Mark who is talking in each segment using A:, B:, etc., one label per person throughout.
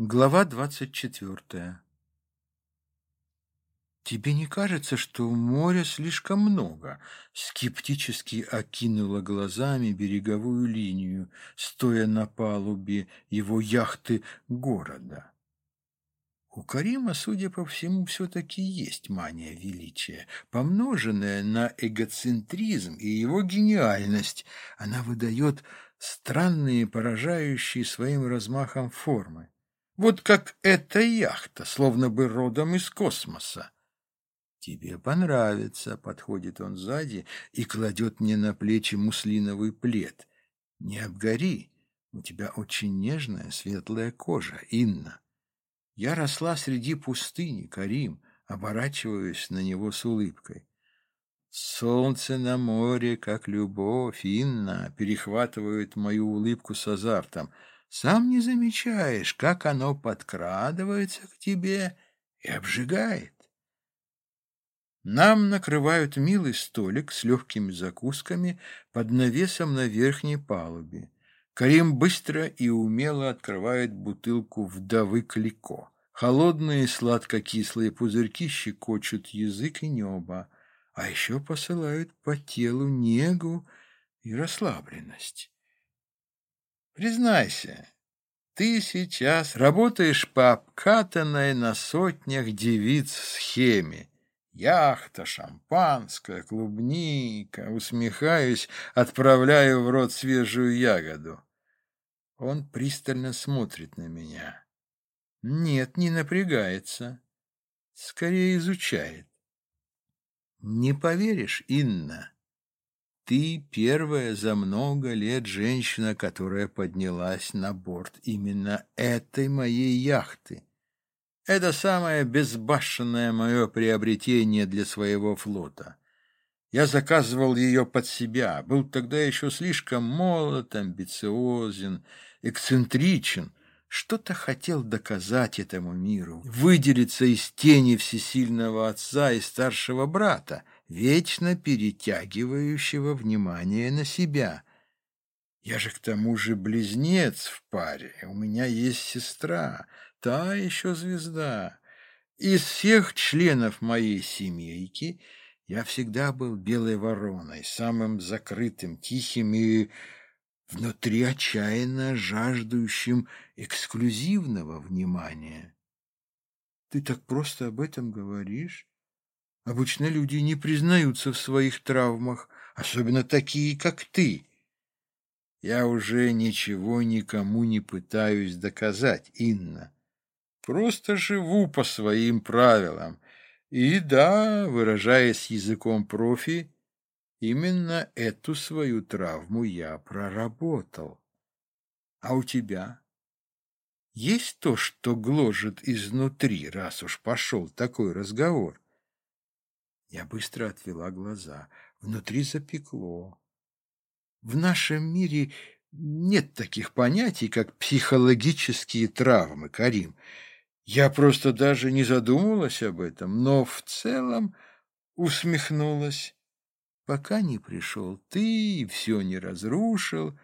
A: Глава двадцать четвертая «Тебе не кажется, что моря слишком много?» Скептически окинула глазами береговую линию, стоя на палубе его яхты города. У Карима, судя по всему, все-таки есть мания величия, помноженная на эгоцентризм и его гениальность. Она выдает странные, поражающие своим размахом формы. Вот как эта яхта, словно бы родом из космоса. «Тебе понравится», — подходит он сзади и кладет мне на плечи муслиновый плед. «Не обгори, у тебя очень нежная светлая кожа, Инна». Я росла среди пустыни, Карим, оборачиваюсь на него с улыбкой. Солнце на море, как любовь, Инна, перехватывает мою улыбку с азартом — сам не замечаешь, как оно подкрадывается к тебе и обжигает. Нам накрывают милый столик с легкими закусками под навесом на верхней палубе. Карим быстро и умело открывает бутылку вдовы Клико. Холодные сладко-кислые пузырьки щекочут язык и небо, а еще посылают по телу негу и расслабленность. Признайся, ты сейчас работаешь по обкатанной на сотнях девиц схеме. Яхта, шампанское, клубника. Усмехаюсь, отправляю в рот свежую ягоду. Он пристально смотрит на меня. Нет, не напрягается. Скорее изучает. Не поверишь, Инна, ты первая за много лет женщина, которая поднялась на борт именно этой моей яхты. Это самое безбашенное мое приобретение для своего флота. Я заказывал ее под себя, был тогда еще слишком молод, амбициозен, эксцентричен, что-то хотел доказать этому миру, выделиться из тени всесильного отца и старшего брата — вечно перетягивающего внимание на себя. Я же к тому же близнец в паре, у меня есть сестра, та еще звезда. Из всех членов моей семейки я всегда был белой вороной, самым закрытым, тихим и внутри отчаянно жаждущим эксклюзивного внимания. Ты так просто об этом говоришь? Обычно люди не признаются в своих травмах, особенно такие, как ты. Я уже ничего никому не пытаюсь доказать, Инна. Просто живу по своим правилам. И да, выражаясь языком профи, именно эту свою травму я проработал. А у тебя? Есть то, что гложет изнутри, раз уж пошел такой разговор? Я быстро отвела глаза. Внутри запекло. В нашем мире нет таких понятий, как психологические травмы, Карим. Я просто даже не задумывалась об этом, но в целом усмехнулась. Пока не пришел ты и все не разрушил,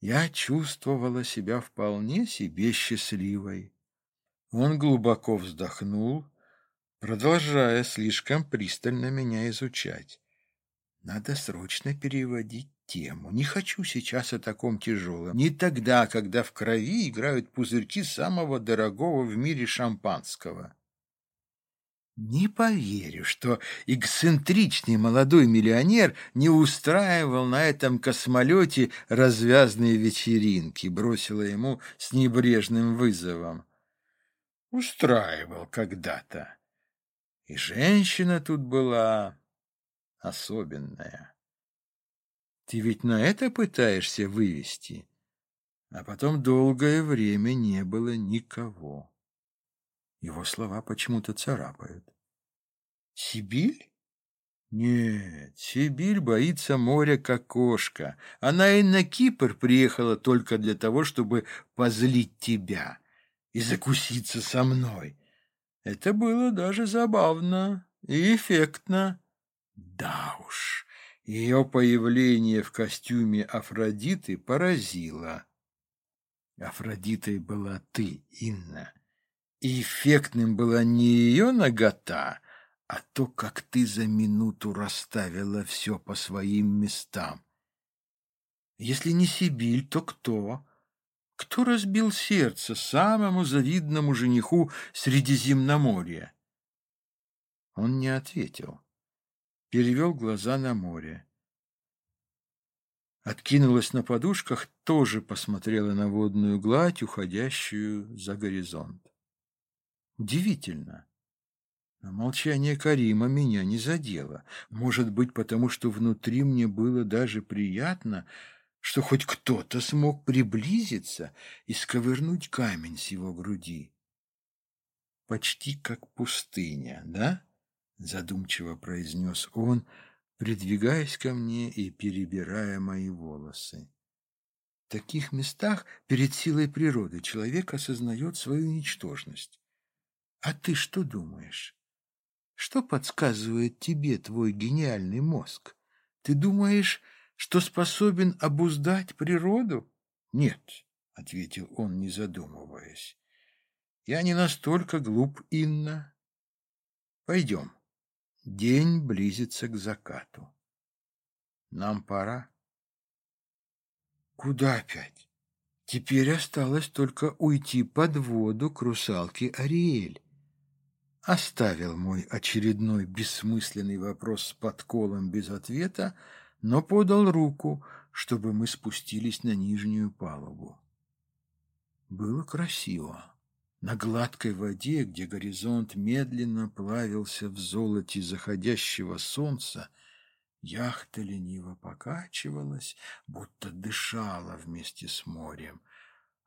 A: я чувствовала себя вполне себе счастливой. Он глубоко вздохнул, продолжая слишком пристально меня изучать. Надо срочно переводить тему. Не хочу сейчас о таком тяжелом. Не тогда, когда в крови играют пузырьки самого дорогого в мире шампанского. Не поверю, что эксцентричный молодой миллионер не устраивал на этом космолете развязные вечеринки, бросила ему с небрежным вызовом. Устраивал когда-то. И женщина тут была особенная. Ты ведь на это пытаешься вывести? А потом долгое время не было никого. Его слова почему-то царапают. Сибирь? Нет, Сибирь боится моря, как кошка. Она и на Кипр приехала только для того, чтобы позлить тебя и закуситься со мной. Это было даже забавно и эффектно. Да уж, ее появление в костюме Афродиты поразило. Афродитой была ты, Инна. И эффектным была не ее нагота, а то, как ты за минуту расставила все по своим местам. Если не Сибиль, то кто? Кто разбил сердце самому завидному жениху Средиземноморья? Он не ответил. Перевел глаза на море. Откинулась на подушках, тоже посмотрела на водную гладь, уходящую за горизонт. Удивительно. Но молчание Карима меня не задело. Может быть, потому что внутри мне было даже приятно, что хоть кто-то смог приблизиться и сковырнуть камень с его груди. Почти как пустыня, да? Задумчиво произнес он, придвигаясь ко мне и перебирая мои волосы. В таких местах перед силой природы человек осознает свою ничтожность. А ты что думаешь? Что подсказывает тебе твой гениальный мозг? Ты думаешь, что способен обуздать природу? Нет, — ответил он, не задумываясь. Я не настолько глуп, Инна. Пойдем. День близится к закату. Нам пора. Куда опять? Теперь осталось только уйти под воду к русалке Ариэль оставил мой очередной бессмысленный вопрос с подколом без ответа, но подал руку, чтобы мы спустились на нижнюю палубу. Было красиво. На гладкой воде, где горизонт медленно плавился в золоте заходящего солнца, яхта лениво покачивалась, будто дышала вместе с морем —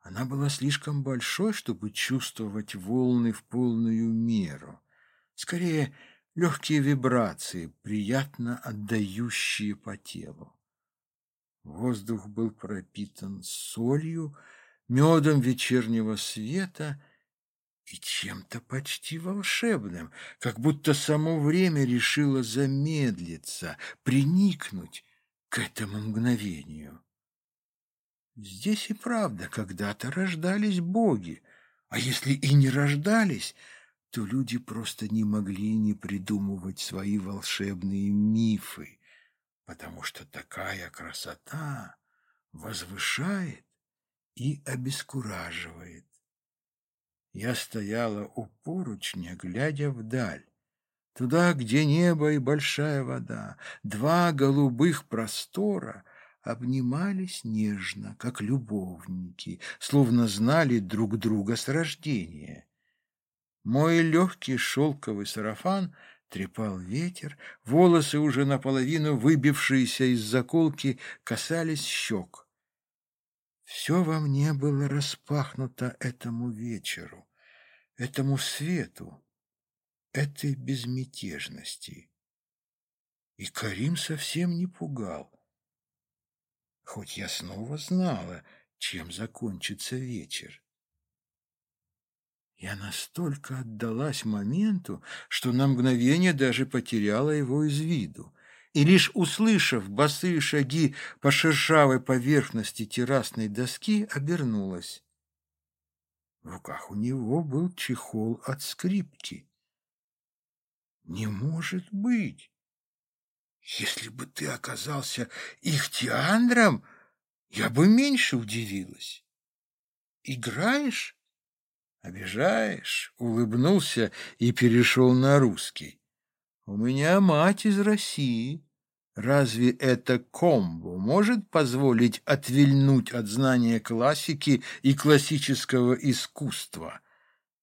A: она была слишком большой, чтобы чувствовать волны в полную меру. Скорее, легкие вибрации, приятно отдающие по телу. Воздух был пропитан солью, медом вечернего света и чем-то почти волшебным, как будто само время решило замедлиться, приникнуть к этому мгновению. Здесь и правда когда-то рождались боги, а если и не рождались, то люди просто не могли не придумывать свои волшебные мифы, потому что такая красота возвышает и обескураживает. Я стояла у поручня, глядя вдаль, туда, где небо и большая вода, два голубых простора — обнимались нежно, как любовники, словно знали друг друга с рождения. Мой легкий шелковый сарафан трепал ветер, волосы, уже наполовину выбившиеся из заколки, касались щек. Все во мне было распахнуто этому вечеру, этому свету, этой безмятежности. И Карим совсем не пугал хоть я снова знала, чем закончится вечер. Я настолько отдалась моменту, что на мгновение даже потеряла его из виду. И лишь услышав босые шаги по шершавой поверхности террасной доски, обернулась. В руках у него был чехол от скрипки. «Не может быть!» Если бы ты оказался Ихтиандром, я бы меньше удивилась. Играешь? Обижаешь? Улыбнулся и перешел на русский. У меня мать из России. Разве это комбо может позволить отвильнуть от знания классики и классического искусства?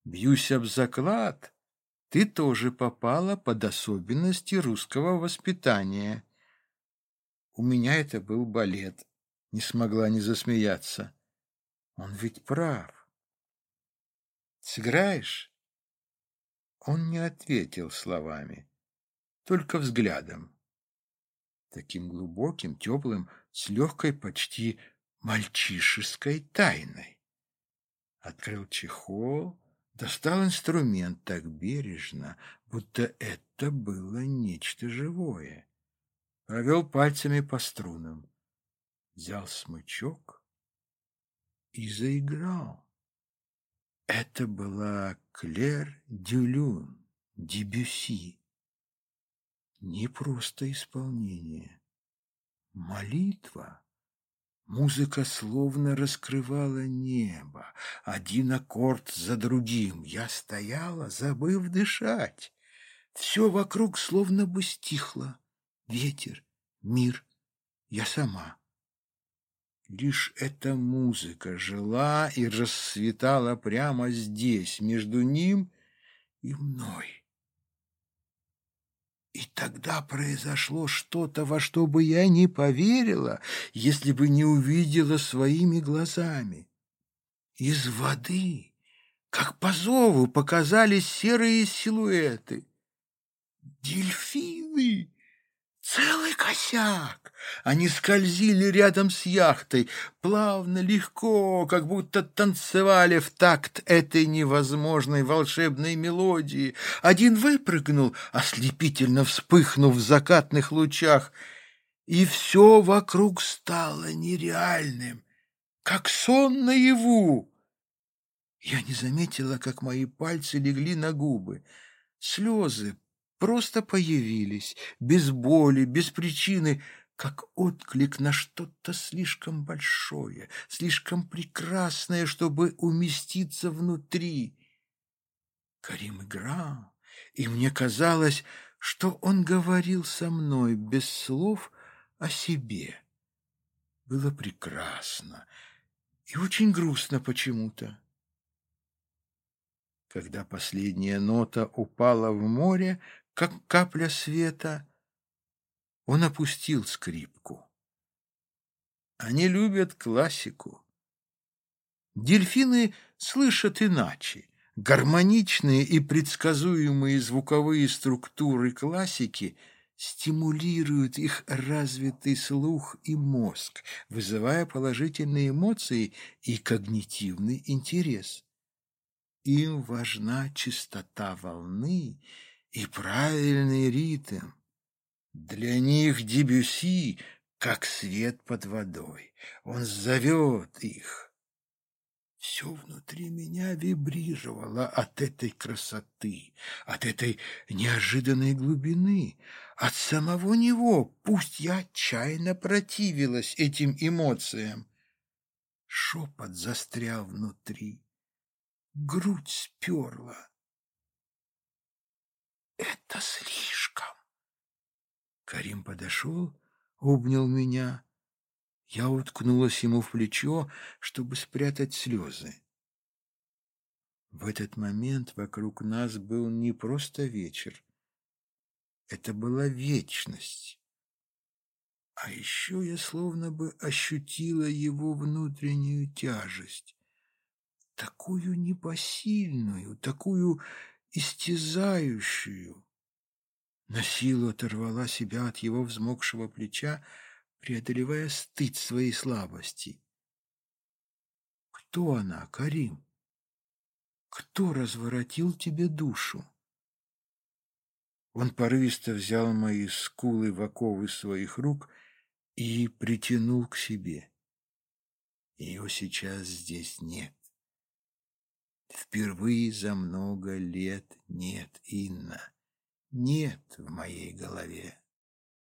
A: Бьюсь об заклад, ты тоже попала под особенности русского воспитания. У меня это был балет. Не смогла не засмеяться. Он ведь прав. Сыграешь? Он не ответил словами, только взглядом. Таким глубоким, теплым, с легкой, почти мальчишеской тайной. Открыл чехол, Достал инструмент так бережно, будто это было нечто живое. Провел пальцами по струнам. Взял смычок и заиграл. Это была Клер Дюлюн, Дебюси. Не просто исполнение, молитва. Музыка словно раскрывала небо, один аккорд за другим. Я стояла, забыв дышать. Все вокруг словно бы стихло. Ветер, мир, я сама. Лишь эта музыка жила и расцветала прямо здесь, между ним и мной. И тогда произошло что-то, во что бы я не поверила, если бы не увидела своими глазами. Из воды, как по зову, показались серые силуэты. Дельфины! Целый косяк! Они скользили рядом с яхтой, плавно, легко, как будто танцевали в такт этой невозможной волшебной мелодии. Один выпрыгнул, ослепительно вспыхнув в закатных лучах, и все вокруг стало нереальным, как сон наяву. Я не заметила, как мои пальцы легли на губы. Слезы просто появились, без боли, без причины, как отклик на что-то слишком большое, слишком прекрасное, чтобы уместиться внутри. Карим играл, и мне казалось, что он говорил со мной без слов о себе. Было прекрасно и очень грустно почему-то. Когда последняя нота упала в море, как капля света, он опустил скрипку. Они любят классику. Дельфины слышат иначе. Гармоничные и предсказуемые звуковые структуры классики стимулируют их развитый слух и мозг, вызывая положительные эмоции и когнитивный интерес. Им важна чистота волны и правильный ритм. Для них Дебюси как свет под водой. Он зовет их. Все внутри меня вибрировало от этой красоты, от этой неожиданной глубины, от самого него, пусть я отчаянно противилась этим эмоциям. Шепот застрял внутри, грудь сперла. Это слишком. Карим подошел, обнял меня. Я уткнулась ему в плечо, чтобы спрятать слезы. В этот момент вокруг нас был не просто вечер. Это была вечность. А еще я словно бы ощутила его внутреннюю тяжесть. Такую непосильную, такую истязающую. На силу оторвала себя от его взмокшего плеча, преодолевая стыд своей слабости. Кто она, Карим? Кто разворотил тебе душу? Он порывисто взял мои скулы в оковы своих рук и притянул к себе. Ее сейчас здесь нет. Впервые за много лет нет, Инна, нет в моей голове.